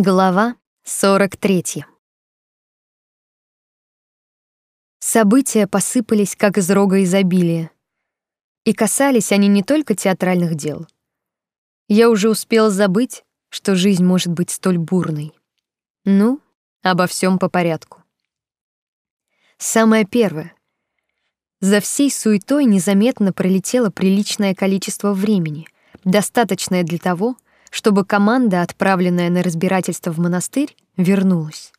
Глава 43. События посыпались как из рога изобилия. И касались они не только театральных дел. Я уже успел забыть, что жизнь может быть столь бурной. Ну, обо всем по порядку. Самое первое. За всей суетой незаметно пролетело приличное количество времени, достаточное для того, чтобы команда, отправленная на разбирательство в монастырь, вернулась.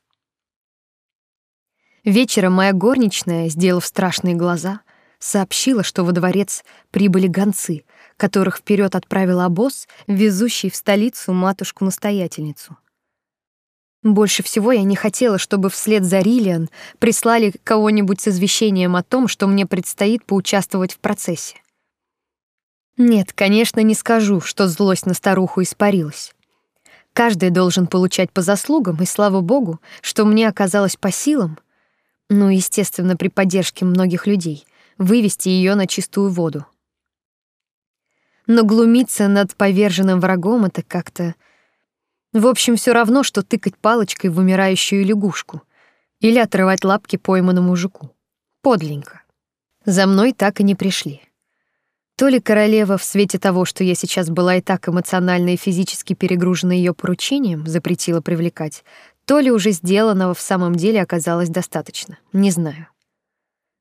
Вечером моя горничная, сделав страшные глаза, сообщила, что во дворец прибыли гонцы, которых вперед отправил обоз, везущий в столицу матушку-настоятельницу. Больше всего я не хотела, чтобы вслед за Риллиан прислали кого-нибудь с извещением о том, что мне предстоит поучаствовать в процессе. Нет, конечно, не скажу, что злость на старуху испарилась. Каждый должен получать по заслугам, и слава богу, что мне оказалось по силам, ну, естественно, при поддержке многих людей, вывести ее на чистую воду. Но глумиться над поверженным врагом это как-то в общем, все равно, что тыкать палочкой в умирающую лягушку или отрывать лапки пойманному мужику. Подленько. За мной так и не пришли. То ли королева в свете того, что я сейчас была и так эмоционально и физически перегружена ее поручением, запретила привлекать, то ли уже сделанного в самом деле оказалось достаточно. Не знаю.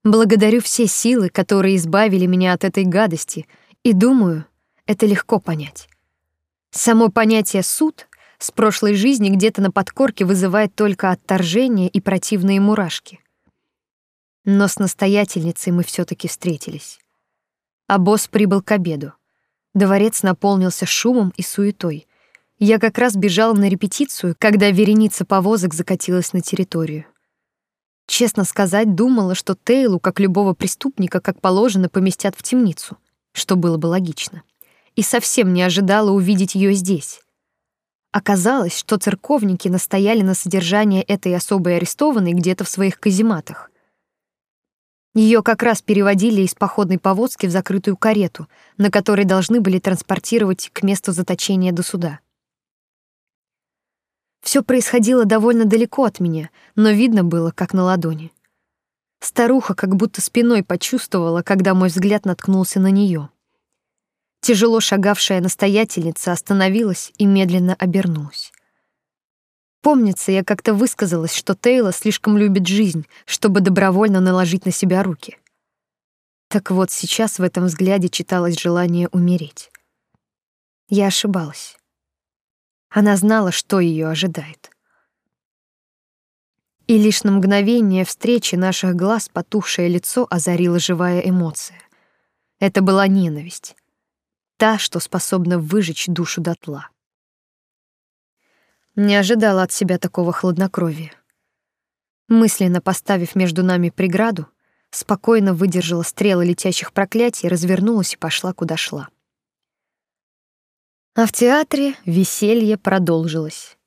Благодарю все силы, которые избавили меня от этой гадости, и думаю, это легко понять. Само понятие суд с прошлой жизни где-то на подкорке вызывает только отторжение и противные мурашки. Но с настоятельницей мы все таки встретились а босс прибыл к обеду. Дворец наполнился шумом и суетой. Я как раз бежала на репетицию, когда вереница повозок закатилась на территорию. Честно сказать, думала, что Тейлу, как любого преступника, как положено, поместят в темницу, что было бы логично. И совсем не ожидала увидеть ее здесь. Оказалось, что церковники настояли на содержании этой особой арестованной где-то в своих казематах. Ее как раз переводили из походной повозки в закрытую карету, на которой должны были транспортировать к месту заточения до суда. Все происходило довольно далеко от меня, но видно было, как на ладони. Старуха как будто спиной почувствовала, когда мой взгляд наткнулся на нее. Тяжело шагавшая настоятельница остановилась и медленно обернулась. Помнится, я как-то высказалась, что Тейла слишком любит жизнь, чтобы добровольно наложить на себя руки. Так вот, сейчас в этом взгляде читалось желание умереть. Я ошибалась. Она знала, что ее ожидает. И лишь на мгновение встречи наших глаз потухшее лицо озарила живая эмоция. Это была ненависть. Та, что способна выжечь душу дотла. Не ожидала от себя такого хладнокровия. Мысленно поставив между нами преграду, спокойно выдержала стрелы летящих проклятий, развернулась и пошла куда шла. А в театре веселье продолжилось.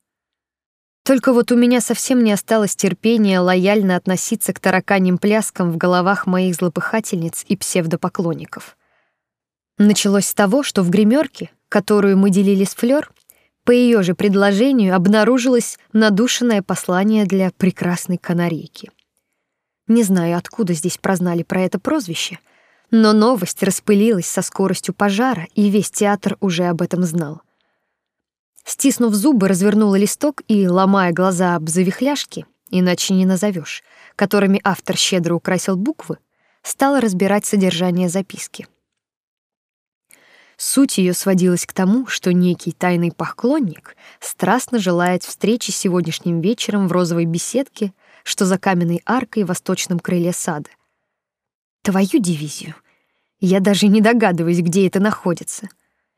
Только вот у меня совсем не осталось терпения лояльно относиться к тараканьим пляскам в головах моих злопыхательниц и псевдопоклонников. Началось с того, что в гримерке, которую мы делили с Флёр, по ее же предложению обнаружилось надушенное послание для прекрасной канарейки. Не знаю, откуда здесь прознали про это прозвище, но новость распылилась со скоростью пожара, и весь театр уже об этом знал. Стиснув зубы, развернула листок и, ломая глаза об завихляшки, иначе не назовешь, которыми автор щедро украсил буквы, стала разбирать содержание записки. Суть ее сводилась к тому, что некий тайный поклонник страстно желает встречи сегодняшним вечером в розовой беседке, что за каменной аркой в восточном крыле сада. Твою дивизию. Я даже не догадываюсь, где это находится.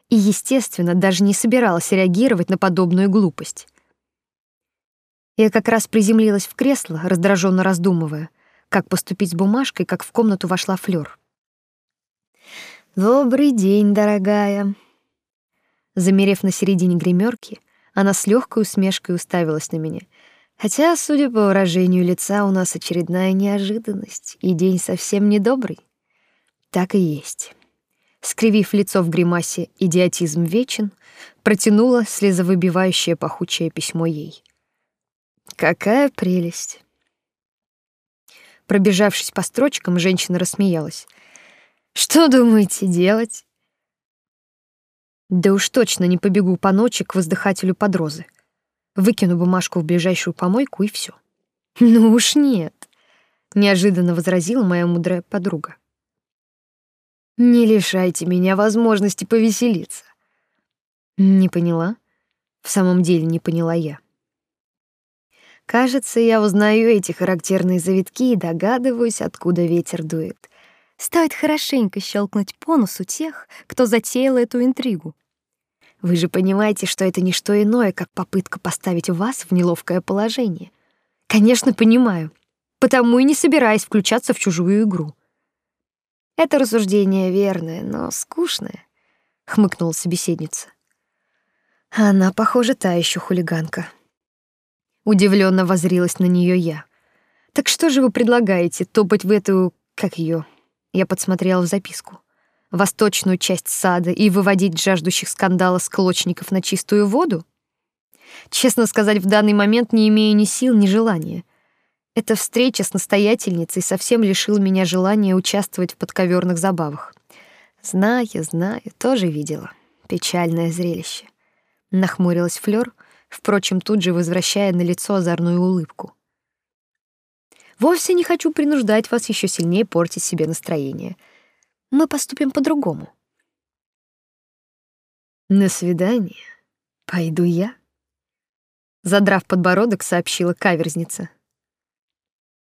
И, естественно, даже не собиралась реагировать на подобную глупость. Я как раз приземлилась в кресло, раздраженно раздумывая, как поступить с бумажкой, как в комнату вошла Флёр. Добрый день, дорогая. Замерев на середине гримерки, она с легкой усмешкой уставилась на меня. Хотя, судя по выражению лица, у нас очередная неожиданность, и день совсем недобрый. Так и есть. скривив лицо в гримасе «идиотизм вечен», протянула слезовыбивающее пахучее письмо ей. «Какая прелесть!» Пробежавшись по строчкам, женщина рассмеялась. «Что думаете делать?» «Да уж точно не побегу по ночи к воздыхателю под розы. Выкину бумажку в ближайшую помойку и все. «Ну уж нет», — неожиданно возразила моя мудрая подруга. «Не лишайте меня возможности повеселиться». «Не поняла?» В самом деле не поняла я. Кажется, я узнаю эти характерные завитки и догадываюсь, откуда ветер дует. Стоит хорошенько щелкнуть по носу тех, кто затеял эту интригу. Вы же понимаете, что это не что иное, как попытка поставить вас в неловкое положение. Конечно, понимаю. Потому и не собираюсь включаться в чужую игру. Это рассуждение верное, но скучное, хмыкнула собеседница. Она, похоже, та еще хулиганка. Удивленно возрилась на нее я. Так что же вы предлагаете, топать в эту, как ее? Я подсмотрела в записку. Восточную часть сада и выводить жаждущих скандала склочников на чистую воду? Честно сказать, в данный момент не имею ни сил, ни желания. Эта встреча с настоятельницей совсем лишила меня желания участвовать в подковерных забавах. Знаю, знаю, тоже видела. Печальное зрелище. Нахмурилась Флёр, впрочем, тут же возвращая на лицо озорную улыбку. Вовсе не хочу принуждать вас еще сильнее портить себе настроение. Мы поступим по-другому. На свидание пойду я, задрав подбородок, сообщила каверзница.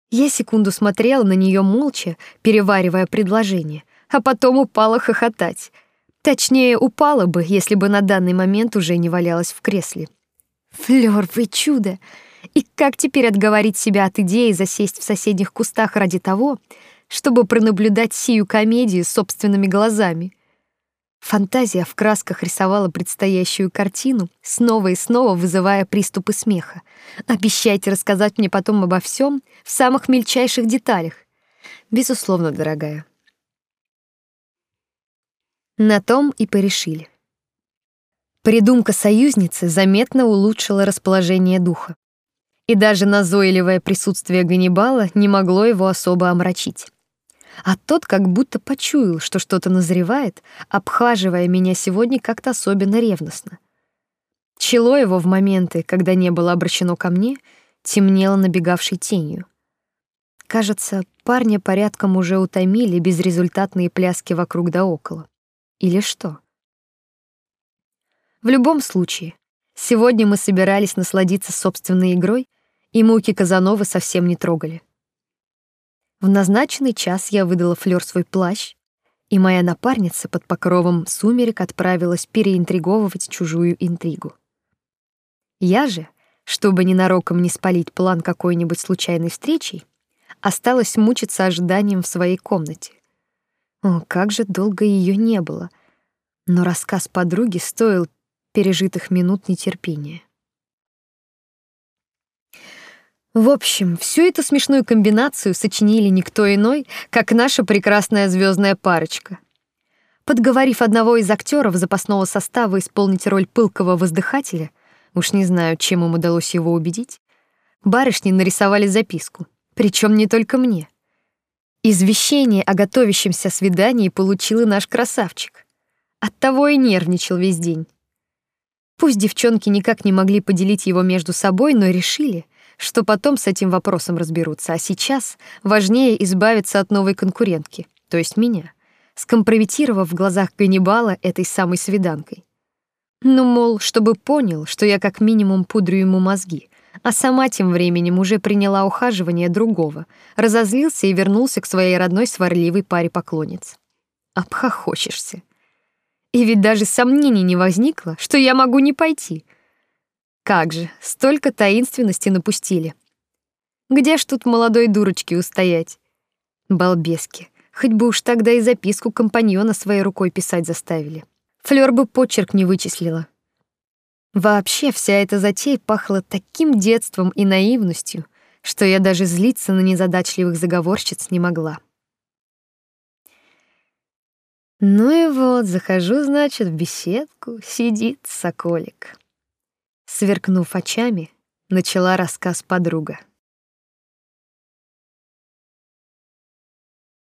Я секунду смотрела на нее молча, переваривая предложение, а потом упала хохотать. Точнее, упала бы, если бы на данный момент уже не валялась в кресле. Флёр, вы чудо! И как теперь отговорить себя от идеи засесть в соседних кустах ради того, чтобы пронаблюдать сию комедию собственными глазами? Фантазия в красках рисовала предстоящую картину, снова и снова вызывая приступы смеха. Обещайте рассказать мне потом обо всем в самых мельчайших деталях. Безусловно, дорогая. На том и порешили. Придумка союзницы заметно улучшила расположение духа. И даже назойливое присутствие Ганнибала не могло его особо омрачить. А тот как будто почуял, что что-то назревает, обхаживая меня сегодня как-то особенно ревностно. Чело его в моменты, когда не было обращено ко мне, темнело набегавшей тенью. Кажется, парня порядком уже утомили безрезультатные пляски вокруг да около. Или что? В любом случае, сегодня мы собирались насладиться собственной игрой, и муки Казановы совсем не трогали. В назначенный час я выдала Флёр свой плащ, и моя напарница под покровом сумерек отправилась переинтриговывать чужую интригу. Я же, чтобы ненароком не спалить план какой-нибудь случайной встречи, осталась мучиться ожиданием в своей комнате. О, как же долго ее не было. Но рассказ подруги стоил пережитых минут нетерпения. В общем, всю эту смешную комбинацию сочинили никто иной, как наша прекрасная звездная парочка. Подговорив одного из актеров запасного состава исполнить роль пылкого воздыхателя, уж не знаю, чем им удалось его убедить, барышни нарисовали записку, причем не только мне. Извещение о готовящемся свидании получил и наш красавчик. Оттого и нервничал весь день. Пусть девчонки никак не могли поделить его между собой, но решили, что потом с этим вопросом разберутся, а сейчас важнее избавиться от новой конкурентки, то есть меня, скомпрометировав в глазах Ганнибала этой самой свиданкой. Ну, мол, чтобы понял, что я как минимум пудрю ему мозги, а сама тем временем уже приняла ухаживание другого, разозлился и вернулся к своей родной сварливой паре поклонниц. Обхохочешься. И ведь даже сомнений не возникло, что я могу не пойти. Как же, столько таинственности напустили. Где ж тут молодой дурочке устоять? Балбески. Хоть бы уж тогда и записку компаньона своей рукой писать заставили. Флёр бы почерк не вычислила. Вообще вся эта затея пахла таким детством и наивностью, что я даже злиться на незадачливых заговорщиц не могла. Ну и вот, захожу, значит, в беседку, сидит соколик. Сверкнув очами, начала рассказ подруга.